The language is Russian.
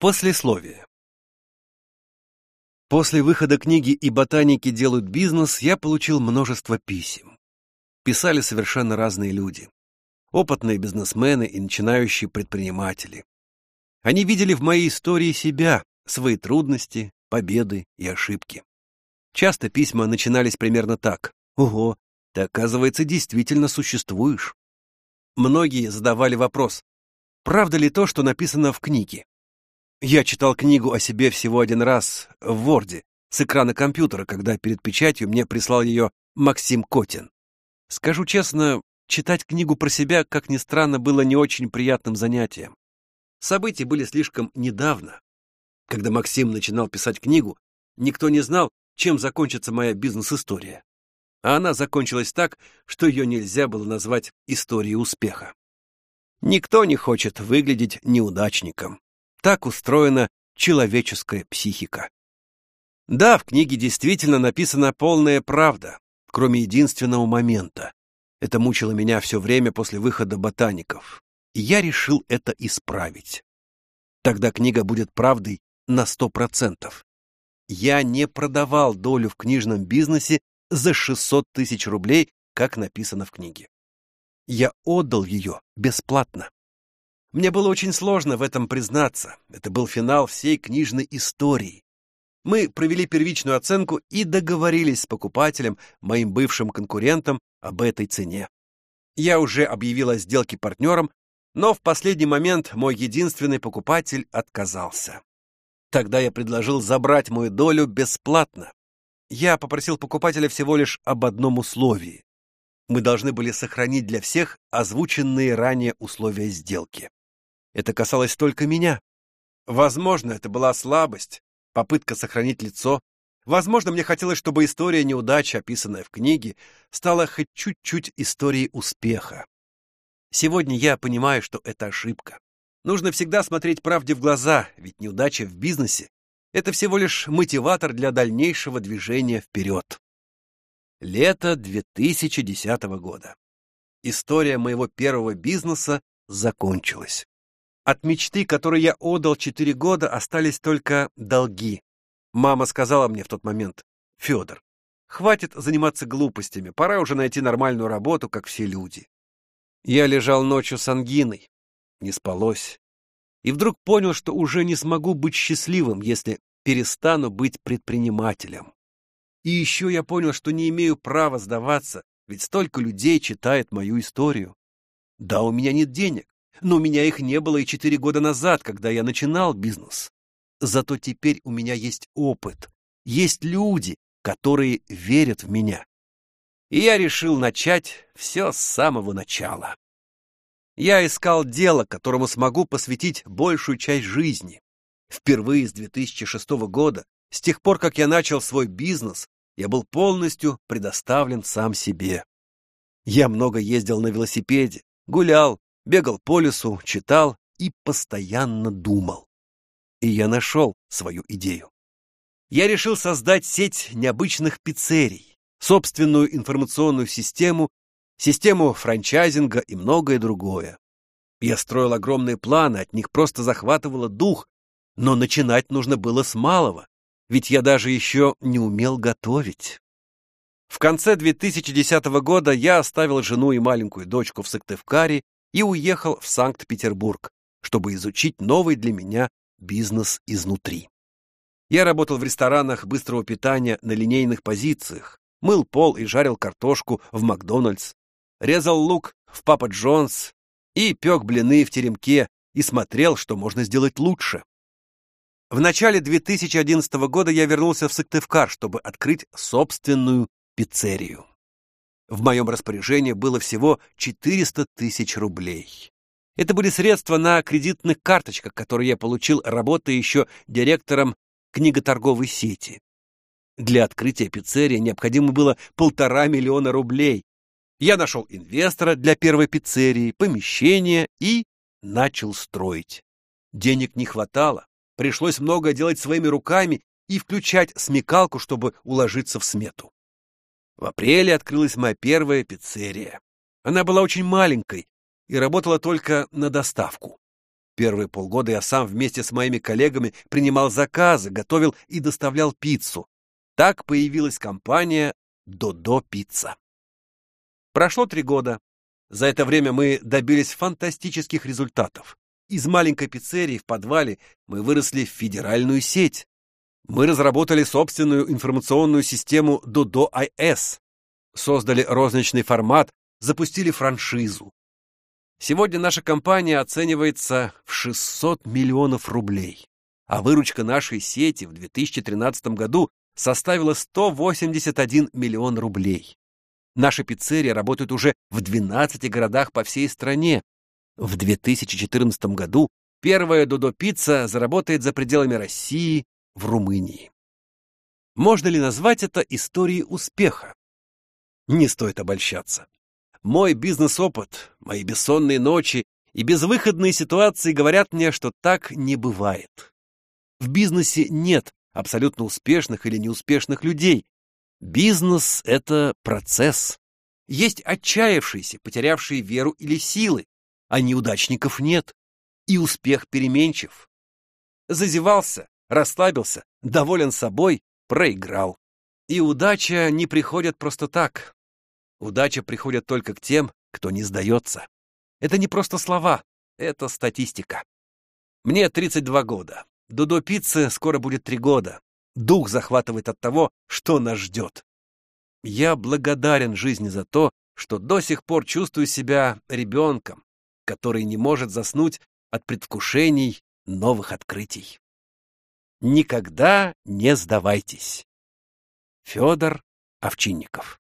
Послесловие. После выхода книги «И ботаники делают бизнес» я получил множество писем. Писали совершенно разные люди. Опытные бизнесмены и начинающие предприниматели. Они видели в моей истории себя, свои трудности, победы и ошибки. Часто письма начинались примерно так. «Ого, ты, оказывается, действительно существуешь». Многие задавали вопрос, правда ли то, что написано в книге? Я читал книгу о себе всего один раз в Ворде с экрана компьютера, когда перед печатью мне прислал ее Максим Котин. Скажу честно, читать книгу про себя, как ни странно, было не очень приятным занятием. События были слишком недавно. Когда Максим начинал писать книгу, никто не знал, чем закончится моя бизнес-история. А она закончилась так, что ее нельзя было назвать историей успеха. Никто не хочет выглядеть неудачником. Так устроена человеческая психика. Да, в книге действительно написана полная правда, кроме единственного момента. Это мучило меня все время после выхода ботаников. И я решил это исправить. Тогда книга будет правдой на сто процентов. Я не продавал долю в книжном бизнесе за 600 тысяч рублей, как написано в книге. Я отдал ее бесплатно. Мне было очень сложно в этом признаться. Это был финал всей книжной истории. Мы провели первичную оценку и договорились с покупателем, моим бывшим конкурентом, об этой цене. Я уже объявил о сделке партнером, но в последний момент мой единственный покупатель отказался. Тогда я предложил забрать мою долю бесплатно. Я попросил покупателя всего лишь об одном условии. Мы должны были сохранить для всех озвученные ранее условия сделки. Это касалось только меня. Возможно, это была слабость, попытка сохранить лицо. Возможно, мне хотелось, чтобы история неудачи, описанная в книге, стала хоть чуть-чуть историей успеха. Сегодня я понимаю, что это ошибка. Нужно всегда смотреть правде в глаза, ведь неудача в бизнесе — это всего лишь мотиватор для дальнейшего движения вперед. Лето 2010 года. История моего первого бизнеса закончилась. От мечты, которой я отдал четыре года, остались только долги. Мама сказала мне в тот момент, «Федор, хватит заниматься глупостями, пора уже найти нормальную работу, как все люди». Я лежал ночью с ангиной, не спалось. И вдруг понял, что уже не смогу быть счастливым, если перестану быть предпринимателем. И еще я понял, что не имею права сдаваться, ведь столько людей читает мою историю. Да, у меня нет денег, но у меня их не было и четыре года назад, когда я начинал бизнес. Зато теперь у меня есть опыт, есть люди, которые верят в меня. И я решил начать все с самого начала. Я искал дело, которому смогу посвятить большую часть жизни. Впервые с 2006 года, с тех пор, как я начал свой бизнес, я был полностью предоставлен сам себе. Я много ездил на велосипеде, гулял, бегал по лесу, читал и постоянно думал. И я нашел свою идею. Я решил создать сеть необычных пиццерий, собственную информационную систему систему франчайзинга и многое другое. Я строил огромные планы, от них просто захватывало дух, но начинать нужно было с малого, ведь я даже еще не умел готовить. В конце 2010 года я оставил жену и маленькую дочку в Сыктывкаре и уехал в Санкт-Петербург, чтобы изучить новый для меня бизнес изнутри. Я работал в ресторанах быстрого питания на линейных позициях, мыл пол и жарил картошку в Макдональдс, резал лук в Папа Джонс и пек блины в теремке и смотрел, что можно сделать лучше. В начале 2011 года я вернулся в Сыктывкар, чтобы открыть собственную пиццерию. В моем распоряжении было всего 400 тысяч рублей. Это были средства на кредитных карточках, которые я получил, работая еще директором книготорговой сети. Для открытия пиццерии необходимо было полтора миллиона рублей, я нашел инвестора для первой пиццерии, помещение и начал строить. Денег не хватало, пришлось многое делать своими руками и включать смекалку, чтобы уложиться в смету. В апреле открылась моя первая пиццерия. Она была очень маленькой и работала только на доставку. Первые полгода я сам вместе с моими коллегами принимал заказы, готовил и доставлял пиццу. Так появилась компания «Додо Пицца». Прошло три года. За это время мы добились фантастических результатов. Из маленькой пиццерии в подвале мы выросли в федеральную сеть. Мы разработали собственную информационную систему Dodo IS, создали розничный формат, запустили франшизу. Сегодня наша компания оценивается в 600 миллионов рублей, а выручка нашей сети в 2013 году составила 181 миллион рублей. Наши пиццерии работают уже в 12 городах по всей стране. В 2014 году первая Додо Пицца заработает за пределами России, в Румынии. Можно ли назвать это историей успеха? Не стоит обольщаться. Мой бизнес-опыт, мои бессонные ночи и безвыходные ситуации говорят мне, что так не бывает. В бизнесе нет абсолютно успешных или неуспешных людей. Бизнес — это процесс. Есть отчаявшиеся, потерявшие веру или силы, а неудачников нет. И успех переменчив. Зазевался, расслабился, доволен собой, проиграл. И удача не приходит просто так. Удача приходит только к тем, кто не сдается. Это не просто слова, это статистика. Мне 32 года. Дудо пиццы скоро будет три года. Дух захватывает от того, что нас ждет. Я благодарен жизни за то, что до сих пор чувствую себя ребенком, который не может заснуть от предвкушений новых открытий. Никогда не сдавайтесь. Федор Овчинников